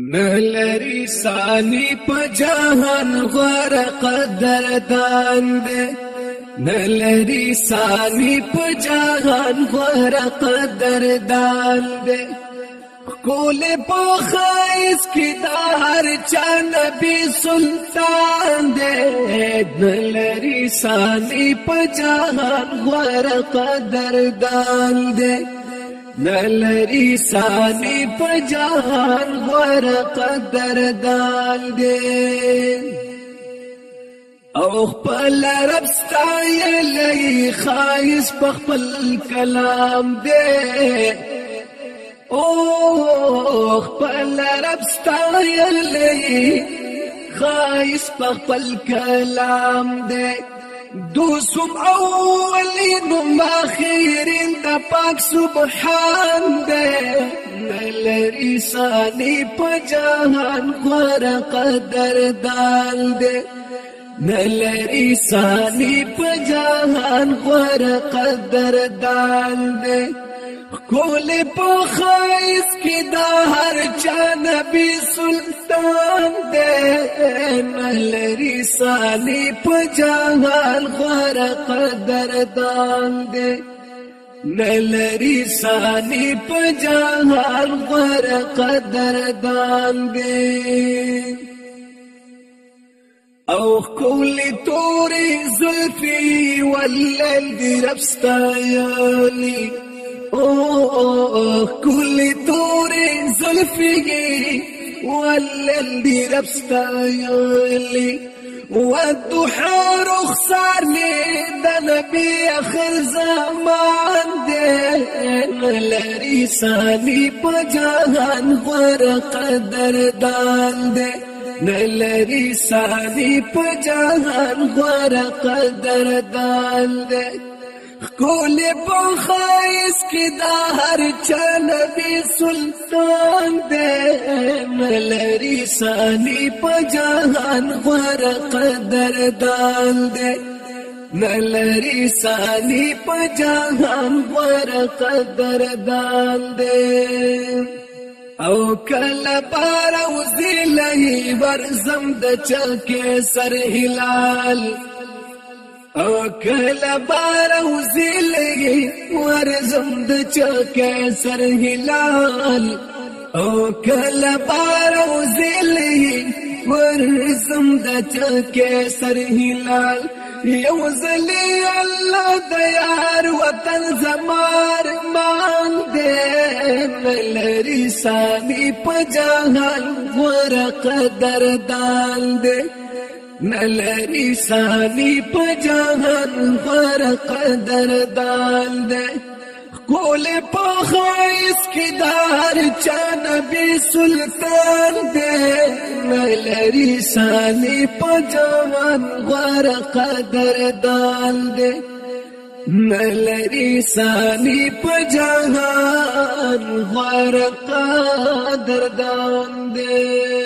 نلری سالی پہن غور قدر دان دلری سالی پہن غور قدر دان دے کول پوکھا اس کی دار چند بھی سنتا دے دلری سالی پہن غور قدر دان دے نلری سانی پجان غور قدر دان دے او خپل رب ستایلی خایس په خپل کلام دی او خپل رب ستایلی خایس په خپل کلام دی دوسم اولین و ماخیر پاک سبحان دے نلری سانی پجان خوار قدر دان دے نل رسانی پجان خوار قدر دان دے کی دا ہر چانبی بھی سلطان دے نل ریسانی پان گر قدر در دان دے نلری سانی پجاهر غر قدر دان دی او كل توري زلفي والليل بربستا يالي اوه كل توري زلفي والليل بربستا يالي والضحى رخصار لید نبی اخر زمان دی لری سالی پجان غر قدر دان دی نلری سالی پجان غر قدر دان دی کولی پم خیس کی دا هر چا نبی سلطان دے ملری سانی پا جہان غر قدر دان دے ملری سانی پا جہان غر قدر دان دے او کله بار وزلې ورزم د چا کې سر هلال او کله بار او زلګي ورزم د چکه سر هلال او کله بار او زلګي ورزم د چکه سر هلال یو زلی الله د یار وطن زمار مان دې لری سامي په جهان ور قدر دان دې نلری سالی پجن ہر قدر دال دے کل پوکھائش کی دار سلطان دے نلری سالی پجوان ہر قدر دال دے نلری سالی پانور ہر قدر دان دے